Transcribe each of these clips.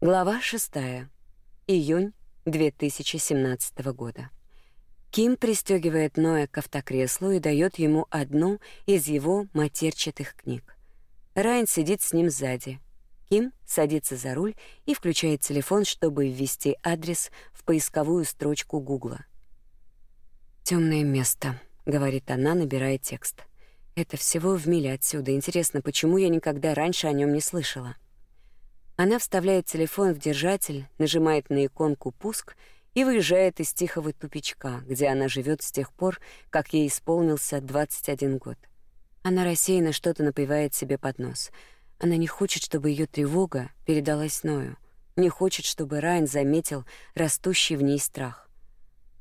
Глава 6. Июнь 2017 года. Ким пристегивает Ноя к автокреслу и дает ему одну из его матерчатых книг. Райан сидит с ним сзади. Ким садится за руль и включает телефон, чтобы ввести адрес в поисковую строчку Гугла. Темное место», — говорит она, набирая текст. «Это всего в миле отсюда. Интересно, почему я никогда раньше о нем не слышала?» Она вставляет телефон в держатель, нажимает на иконку «Пуск» и выезжает из тихого тупичка, где она живет с тех пор, как ей исполнился 21 год. Она рассеянно что-то напевает себе под нос. Она не хочет, чтобы ее тревога передалась Ною, не хочет, чтобы Райан заметил растущий в ней страх.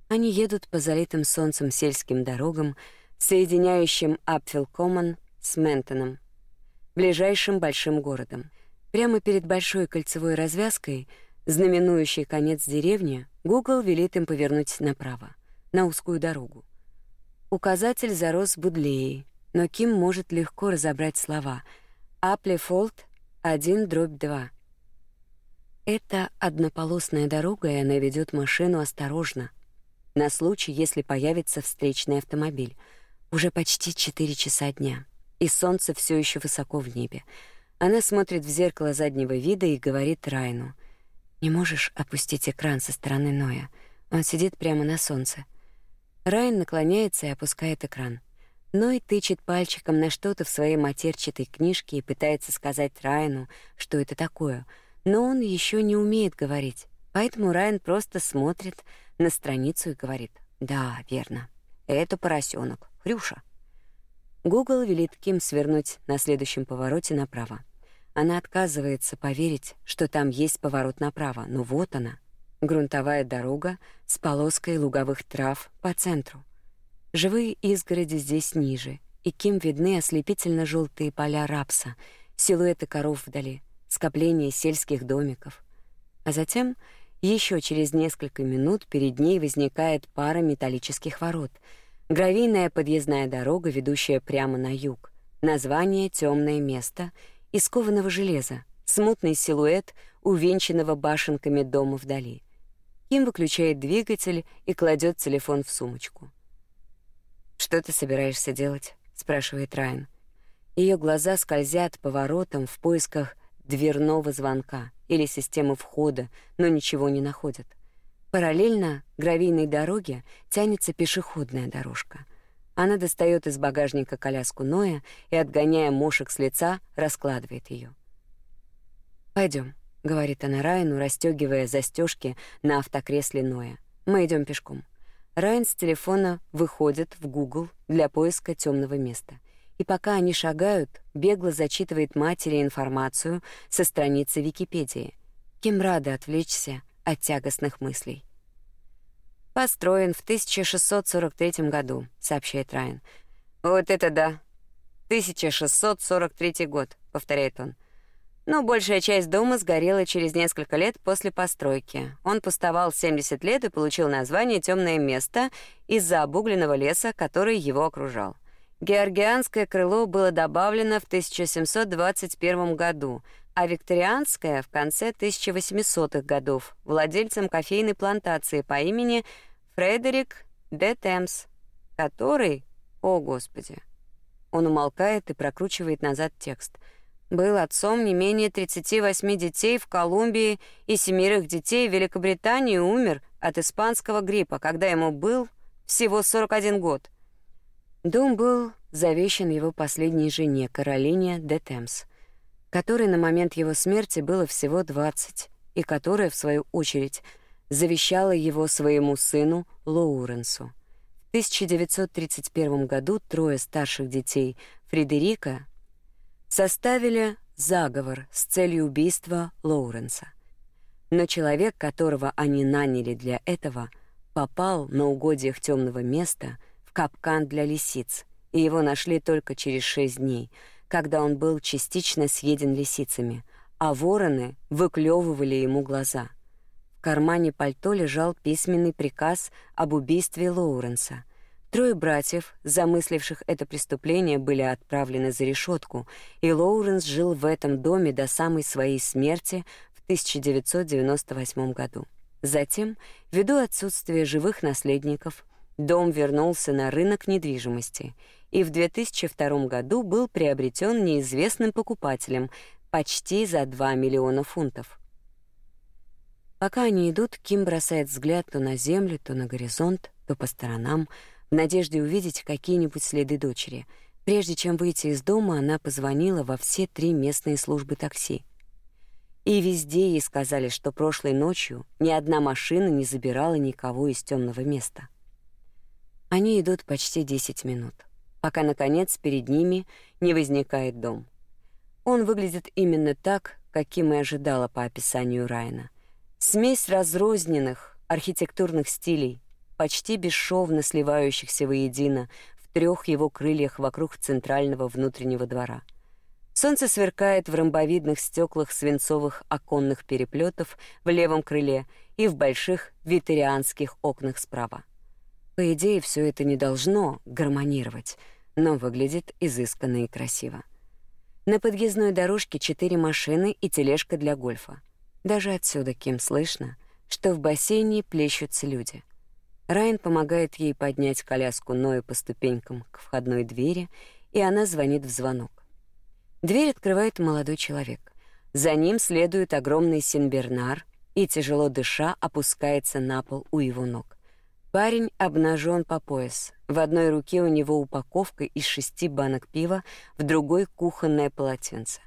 Они едут по залитым солнцем сельским дорогам, соединяющим Апфилкоман с Ментоном, ближайшим большим городом. Прямо перед большой кольцевой развязкой, знаменующей конец деревни, Google велит им повернуть направо, на узкую дорогу. Указатель зарос будлеей, но Ким может легко разобрать слова «Апли-Фолд 1 дробь 2». Это однополосная дорога, и она ведет машину осторожно, на случай, если появится встречный автомобиль. Уже почти 4 часа дня, и солнце все еще высоко в небе. Она смотрит в зеркало заднего вида и говорит Райну: "Не можешь опустить экран со стороны Ноя. Он сидит прямо на солнце". Райн наклоняется и опускает экран. Ной тычет пальчиком на что-то в своей матерчатой книжке и пытается сказать Райну, что это такое, но он еще не умеет говорить. Поэтому Райн просто смотрит на страницу и говорит: "Да, верно. Это поросенок, Хрюша". Google велит Ким свернуть на следующем повороте направо. Она отказывается поверить, что там есть поворот направо, но вот она. Грунтовая дорога с полоской луговых трав по центру. Живые изгороди здесь ниже, и Ким видны ослепительно желтые поля рапса, силуэты коров вдали, скопление сельских домиков. А затем, еще через несколько минут, перед ней возникает пара металлических ворот — Гравийная подъездная дорога, ведущая прямо на юг. Название темное место из кованого железа. Смутный силуэт увенчанного башенками дома вдали. Ким выключает двигатель и кладет телефон в сумочку. Что ты собираешься делать? спрашивает Райан. Ее глаза скользят по воротам в поисках дверного звонка или системы входа, но ничего не находят. Параллельно гравийной дороге тянется пешеходная дорожка. Она достает из багажника коляску Ноя и, отгоняя мошек с лица, раскладывает ее. Пойдем, говорит она Райну, расстегивая застежки на автокресле Ноя. Мы идем пешком. Райан с телефона выходит в Google для поиска темного места. И пока они шагают, бегло зачитывает матери информацию со страницы Википедии. Кем рада отвлечься от тягостных мыслей. Построен в 1643 году, сообщает Райан. Вот это да. 1643 год, повторяет он. Но большая часть дома сгорела через несколько лет после постройки. Он пустовал 70 лет и получил название Темное место из-за обугленного леса, который его окружал. Георгианское крыло было добавлено в 1721 году, а викторианская в конце 1800-х годов владельцем кофейной плантации по имени Фредерик де Темс, который, о господи, он умолкает и прокручивает назад текст. Был отцом не менее 38 детей в Колумбии и семерых детей в Великобритании умер от испанского гриппа, когда ему был всего 41 год. Дом был завещан его последней жене, Каролине де Темс — которой на момент его смерти было всего 20, и которая, в свою очередь, завещала его своему сыну Лоуренсу. В 1931 году трое старших детей Фредерика составили заговор с целью убийства Лоуренса. Но человек, которого они наняли для этого, попал на угодьях темного места в капкан для лисиц, и его нашли только через шесть дней — когда он был частично съеден лисицами, а вороны выклевывали ему глаза. Кармане пальто лежал письменный приказ об убийстве Лоуренса. Трое братьев, замысливших это преступление, были отправлены за решетку, и Лоуренс жил в этом доме до самой своей смерти в 1998 году. Затем, ввиду отсутствия живых наследников, дом вернулся на рынок недвижимости и в 2002 году был приобретен неизвестным покупателем почти за 2 миллиона фунтов. Пока они идут, Ким бросает взгляд то на землю, то на горизонт, то по сторонам, в надежде увидеть какие-нибудь следы дочери. Прежде чем выйти из дома, она позвонила во все три местные службы такси. И везде ей сказали, что прошлой ночью ни одна машина не забирала никого из темного места. Они идут почти 10 минут, пока наконец перед ними не возникает дом. Он выглядит именно так, каким и ожидала по описанию Райана. Смесь разрозненных архитектурных стилей, почти бесшовно сливающихся воедино в трех его крыльях вокруг центрального внутреннего двора. Солнце сверкает в ромбовидных стеклах свинцовых оконных переплетов в левом крыле и в больших витерианских окнах справа. По идее, все это не должно гармонировать, но выглядит изысканно и красиво. На подъездной дорожке четыре машины и тележка для гольфа. Даже отсюда Ким слышно, что в бассейне плещутся люди. Райан помогает ей поднять коляску Ноя по ступенькам к входной двери, и она звонит в звонок. Дверь открывает молодой человек. За ним следует огромный синбернар и, тяжело дыша, опускается на пол у его ног. Парень обнажен по пояс. В одной руке у него упаковка из шести банок пива, в другой — кухонное полотенце.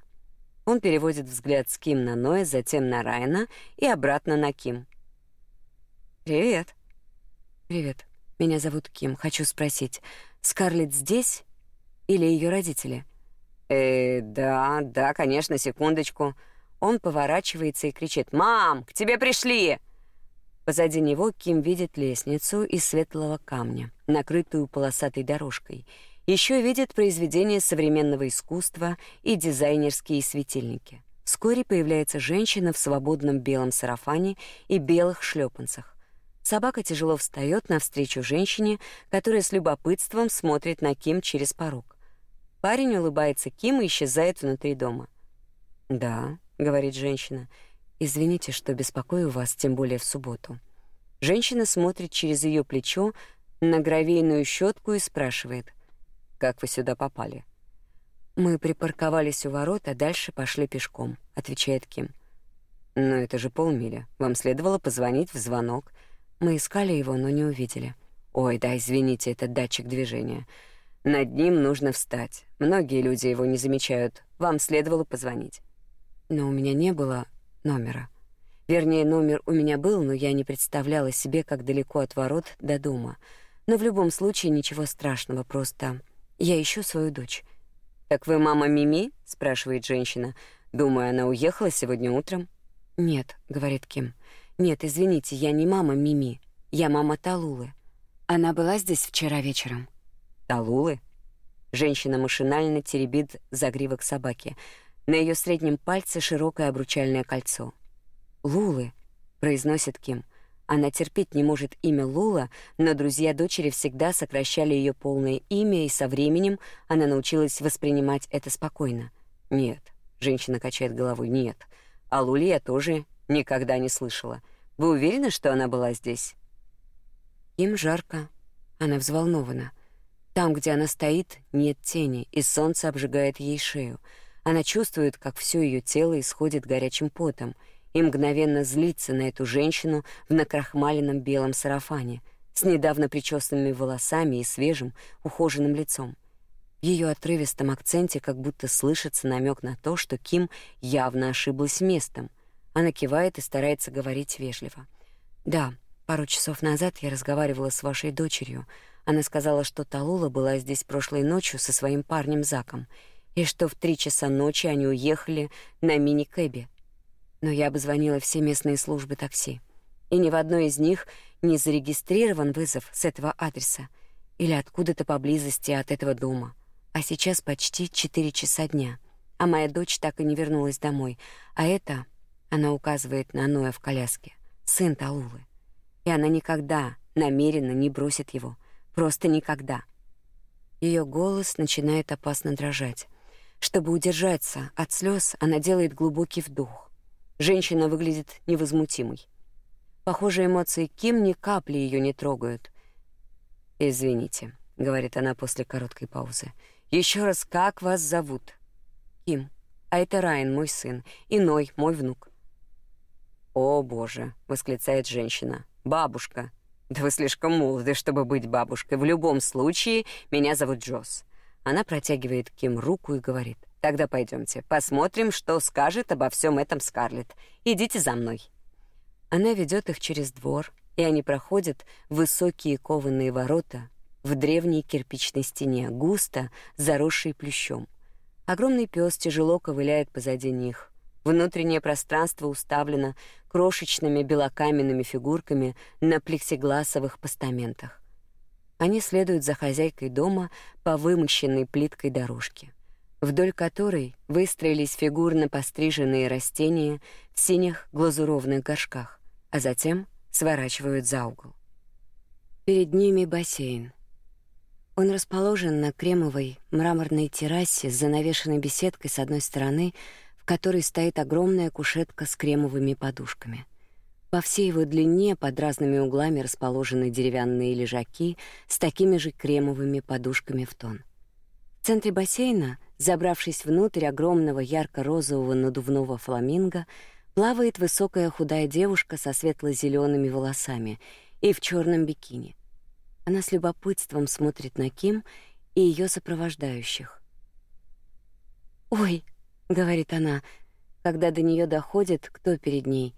Он переводит взгляд с Ким на Ноя, затем на Райана и обратно на Ким. «Привет». «Привет. Меня зовут Ким. Хочу спросить, Скарлетт здесь или ее родители?» «Э, да, да, конечно, секундочку». Он поворачивается и кричит «Мам, к тебе пришли!» Позади него Ким видит лестницу из светлого камня, накрытую полосатой дорожкой — еще видит произведения современного искусства и дизайнерские светильники. Вскоре появляется женщина в свободном белом сарафане и белых шлепанцах. Собака тяжело встает навстречу женщине, которая с любопытством смотрит на Ким через порог. Парень улыбается Ким и исчезает внутри дома. «Да», — говорит женщина, — «извините, что беспокою вас, тем более в субботу». Женщина смотрит через ее плечо на гравийную щетку и спрашивает — как вы сюда попали? Мы припарковались у ворот, а дальше пошли пешком, отвечает Ким. Но это же полмили. Вам следовало позвонить в звонок. Мы искали его, но не увидели. Ой, да, извините, это датчик движения. Над ним нужно встать. Многие люди его не замечают. Вам следовало позвонить. Но у меня не было номера. Вернее, номер у меня был, но я не представляла себе, как далеко от ворот до дома. Но в любом случае ничего страшного, просто я ищу свою дочь. Так вы мама Мими? спрашивает женщина. Думаю, она уехала сегодня утром. Нет, говорит Ким. Нет, извините, я не мама Мими. Я мама Талулы. Она была здесь вчера вечером. Талулы? Женщина машинально теребит загривок собаки. На ее среднем пальце широкое обручальное кольцо. Лулы, произносит Ким. Она терпеть не может имя Лула, но друзья дочери всегда сокращали ее полное имя, и со временем она научилась воспринимать это спокойно. Нет, женщина качает головой. Нет. А Луле я тоже никогда не слышала. Вы уверены, что она была здесь? Им жарко. Она взволнована. Там, где она стоит, нет тени, и солнце обжигает ей шею. Она чувствует, как все ее тело исходит горячим потом — и мгновенно злится на эту женщину в накрахмаленном белом сарафане с недавно причёсанными волосами и свежим, ухоженным лицом. В её отрывистом акценте как будто слышится намек на то, что Ким явно ошиблась местом. Она кивает и старается говорить вежливо. «Да, пару часов назад я разговаривала с вашей дочерью. Она сказала, что Талула была здесь прошлой ночью со своим парнем Заком, и что в три часа ночи они уехали на мини-кэбе но я обзвонила все местные службы такси, и ни в одной из них не зарегистрирован вызов с этого адреса или откуда-то поблизости от этого дома. А сейчас почти четыре часа дня, а моя дочь так и не вернулась домой. А это, она указывает на Ноя в коляске, сын Талулы. И она никогда намеренно не бросит его, просто никогда. Ее голос начинает опасно дрожать. Чтобы удержаться от слез, она делает глубокий вдох Женщина выглядит невозмутимой. Похоже, эмоции Ким ни капли ее не трогают. «Извините», — говорит она после короткой паузы. Еще раз, как вас зовут?» «Ким. А это Райан, мой сын. Иной, мой внук». «О, боже!» — восклицает женщина. «Бабушка. Да вы слишком молоды, чтобы быть бабушкой. В любом случае, меня зовут Джосс». Она протягивает Ким руку и говорит. «Тогда пойдемте, посмотрим, что скажет обо всем этом Скарлетт. Идите за мной». Она ведет их через двор, и они проходят высокие кованые ворота в древней кирпичной стене, густо заросшей плющом. Огромный пес тяжело ковыляет позади них. Внутреннее пространство уставлено крошечными белокаменными фигурками на плексигласовых постаментах. Они следуют за хозяйкой дома по вымощенной плиткой дорожке, вдоль которой выстроились фигурно постриженные растения в синих глазурованных горшках а затем сворачивают за угол. Перед ними бассейн. Он расположен на кремовой мраморной террасе с занавешенной беседкой с одной стороны, в которой стоит огромная кушетка с кремовыми подушками. По всей его длине под разными углами расположены деревянные лежаки с такими же кремовыми подушками в тон. В центре бассейна, забравшись внутрь огромного ярко-розового надувного фламинго, плавает высокая худая девушка со светло зелеными волосами и в черном бикини. Она с любопытством смотрит на Ким и ее сопровождающих. «Ой», — говорит она, когда до нее доходит, кто перед ней.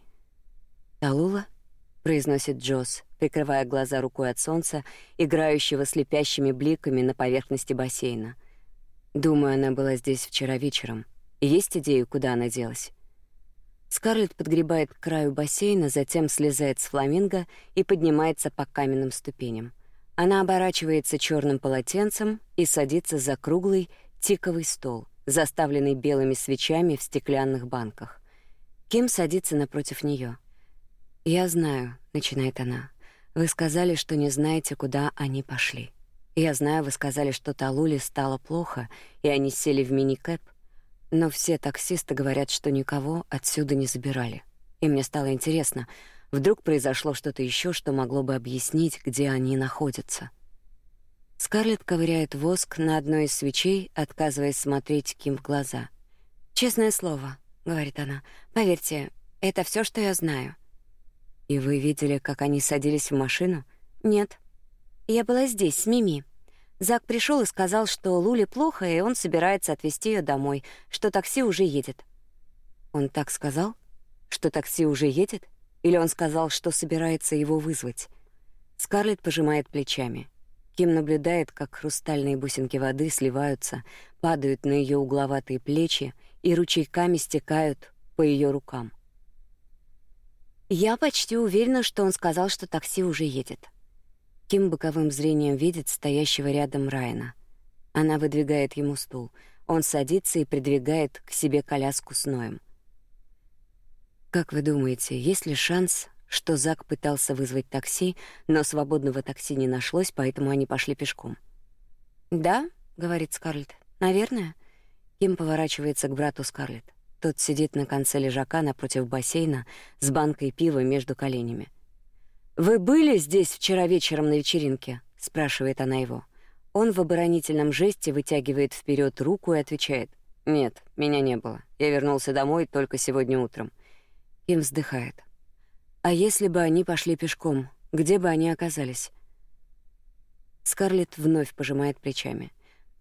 «Талула?» — произносит Джосс, прикрывая глаза рукой от солнца, играющего слепящими бликами на поверхности бассейна. «Думаю, она была здесь вчера вечером. Есть идею, куда она делась?» Скарлетт подгребает к краю бассейна, затем слезает с фламинго и поднимается по каменным ступеням. Она оборачивается черным полотенцем и садится за круглый тиковый стол, заставленный белыми свечами в стеклянных банках. Ким садится напротив нее. «Я знаю», — начинает она. «Вы сказали, что не знаете, куда они пошли. Я знаю, вы сказали, что Талуле стало плохо, и они сели в мини-кэп. Но все таксисты говорят, что никого отсюда не забирали. И мне стало интересно, вдруг произошло что-то еще, что могло бы объяснить, где они находятся. Скарлетт ковыряет воск на одной из свечей, отказываясь смотреть Ким в глаза. «Честное слово», — говорит она, — «поверьте, это все, что я знаю». «И вы видели, как они садились в машину?» «Нет. Я была здесь, с Мими». Зак пришел и сказал, что Луле плохо, и он собирается отвезти ее домой, что такси уже едет. Он так сказал, что такси уже едет, или он сказал, что собирается его вызвать? Скарлетт пожимает плечами. Ким наблюдает, как хрустальные бусинки воды сливаются, падают на ее угловатые плечи и ручейками стекают по ее рукам. Я почти уверена, что он сказал, что такси уже едет. Ким боковым зрением видит стоящего рядом Райана. Она выдвигает ему стул. Он садится и придвигает к себе коляску с Ноем. Как вы думаете, есть ли шанс, что Зак пытался вызвать такси, но свободного такси не нашлось, поэтому они пошли пешком? Да, говорит Скарлетт. Наверное. Ким поворачивается к брату Скарлетт. Тот сидит на конце лежака напротив бассейна с банкой пива между коленями. «Вы были здесь вчера вечером на вечеринке?» — спрашивает она его. Он в оборонительном жесте вытягивает вперед руку и отвечает. «Нет, меня не было. Я вернулся домой только сегодня утром». Им вздыхает. «А если бы они пошли пешком, где бы они оказались?» Скарлетт вновь пожимает плечами.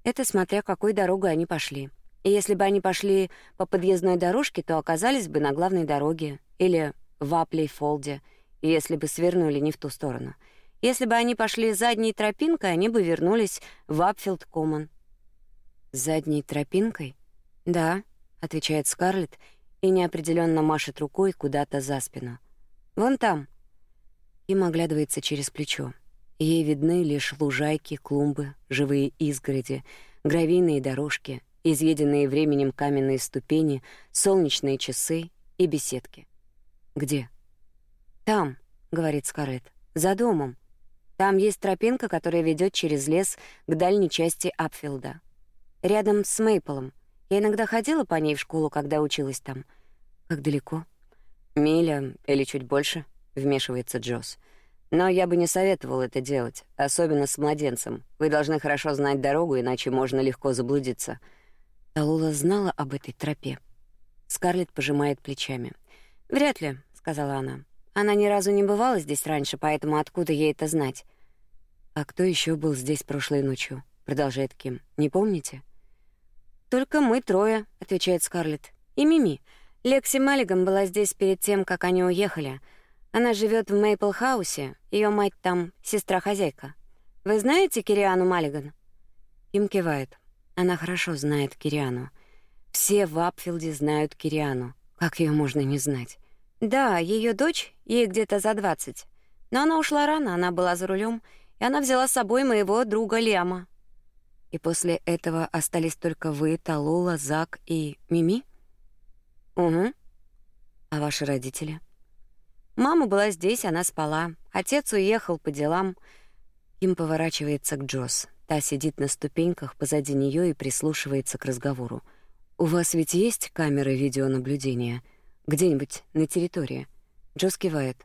«Это смотря какой дорогой они пошли. И если бы они пошли по подъездной дорожке, то оказались бы на главной дороге или в Аплей-Фолде, если бы свернули не в ту сторону. Если бы они пошли задней тропинкой, они бы вернулись в Апфилд Коммон. Задней тропинкой? Да, отвечает Скарлетт и неопределенно машет рукой куда-то за спину. Вон там. Им оглядывается через плечо. Ей видны лишь лужайки, клумбы, живые изгороди, гравийные дорожки, изъеденные временем каменные ступени, солнечные часы и беседки. Где? «Там», — говорит Скарлетт, — «за домом. Там есть тропинка, которая ведет через лес к дальней части Апфилда. Рядом с Мейплом. Я иногда ходила по ней в школу, когда училась там. Как далеко? Миля или чуть больше, вмешивается Джосс. Но я бы не советовал это делать, особенно с младенцем. Вы должны хорошо знать дорогу, иначе можно легко заблудиться. Талула знала об этой тропе. Скарлетт пожимает плечами. Вряд ли, сказала она. Она ни разу не бывала здесь раньше, поэтому откуда ей это знать? А кто еще был здесь прошлой ночью? продолжает Ким. Не помните? Только мы трое, отвечает Скарлетт. И Мими. Лекси Маллиган была здесь перед тем, как они уехали. Она живет в Мейпл-хаусе. Ее мать там сестра-хозяйка. Вы знаете Кириану Маллиган? Ким кивает. Она хорошо знает Кириану. Все в Апфилде знают Кириану. Как ее можно не знать? Да, ее дочь, ей где-то за двадцать. Но она ушла рано, она была за рулем, и она взяла с собой моего друга Лема. И после этого остались только вы, Талула, Зак и Мими? Угу. А ваши родители? Мама была здесь, она спала. Отец уехал по делам. Им поворачивается к Джос. Та сидит на ступеньках позади нее и прислушивается к разговору. У вас ведь есть камеры видеонаблюдения где-нибудь на территории? Джос кивает.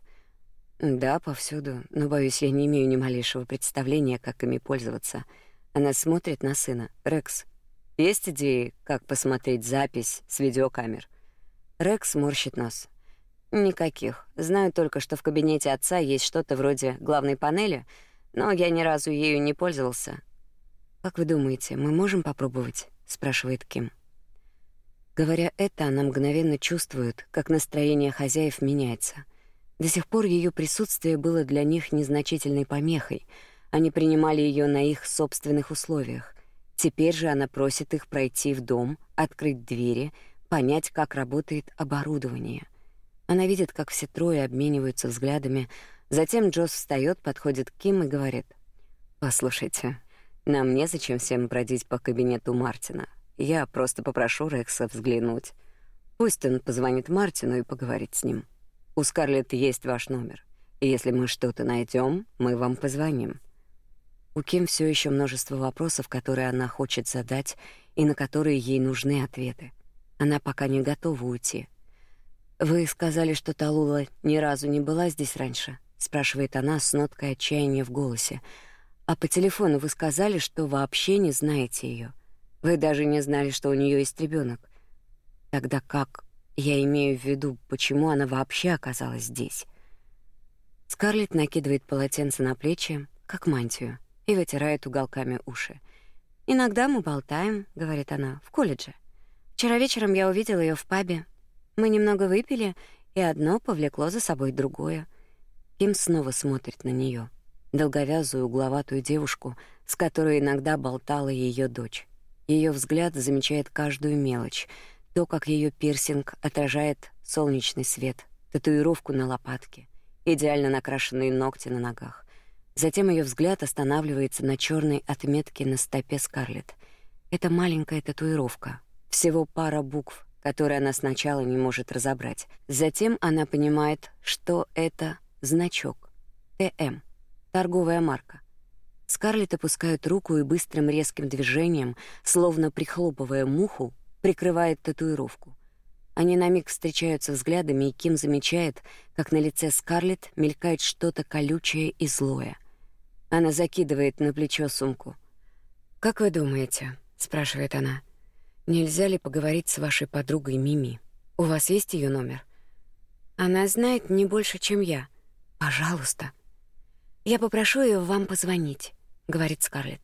Да, повсюду, но боюсь, я не имею ни малейшего представления, как ими пользоваться. Она смотрит на сына. Рекс, есть идеи, как посмотреть запись с видеокамер? Рекс морщит нос. Никаких. Знаю только, что в кабинете отца есть что-то вроде главной панели, но я ни разу ею не пользовался. Как вы думаете, мы можем попробовать? спрашивает Ким. Говоря это, она мгновенно чувствует, как настроение хозяев меняется. До сих пор ее присутствие было для них незначительной помехой. Они принимали ее на их собственных условиях. Теперь же она просит их пройти в дом, открыть двери, понять, как работает оборудование — она видит, как все трое обмениваются взглядами. Затем Джосс встает, подходит к Ким и говорит: "Послушайте, нам незачем всем бродить по кабинету Мартина. Я просто попрошу Рекса взглянуть. Пусть он позвонит Мартину и поговорит с ним. У Скарлетт есть ваш номер. И если мы что-то найдем, мы вам позвоним". У Ким все еще множество вопросов, которые она хочет задать и на которые ей нужны ответы. Она пока не готова уйти. Вы сказали, что Талула ни разу не была здесь раньше, спрашивает она с ноткой отчаяния в голосе. А по телефону вы сказали, что вообще не знаете ее. Вы даже не знали, что у нее есть ребенок. Тогда как я имею в виду, почему она вообще оказалась здесь? Скарлетт накидывает полотенце на плечи, как мантию, и вытирает уголками уши. Иногда мы болтаем, говорит она, в колледже. Вчера вечером я увидела ее в пабе, мы немного выпили, и одно повлекло за собой другое. Ким снова смотрит на нее, долговязую, угловатую девушку, с которой иногда болтала ее дочь. Ее взгляд замечает каждую мелочь, то, как ее пирсинг отражает солнечный свет, татуировку на лопатке, идеально накрашенные ногти на ногах. Затем ее взгляд останавливается на черной отметке на стопе Скарлетт. Это маленькая татуировка, всего пара букв, который она сначала не может разобрать. Затем она понимает, что это значок. ТМ. Торговая марка. Скарлетт опускает руку и быстрым резким движением, словно прихлопывая муху, прикрывает татуировку. Они на миг встречаются взглядами, и Ким замечает, как на лице Скарлетт мелькает что-то колючее и злое. Она закидывает на плечо сумку. «Как вы думаете?» — спрашивает она. Нельзя ли поговорить с вашей подругой Мими? У вас есть ее номер? Она знает не больше, чем я. Пожалуйста. Я попрошу ее вам позвонить, говорит Скарлетт.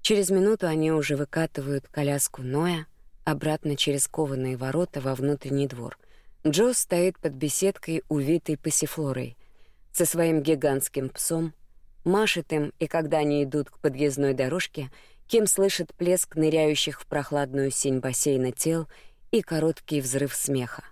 Через минуту они уже выкатывают коляску Ноя обратно через кованые ворота во внутренний двор. Джо стоит под беседкой, увитой пассифлорой, со своим гигантским псом, машет им, и когда они идут к подъездной дорожке, Ким слышит плеск ныряющих в прохладную синь бассейна тел и короткий взрыв смеха.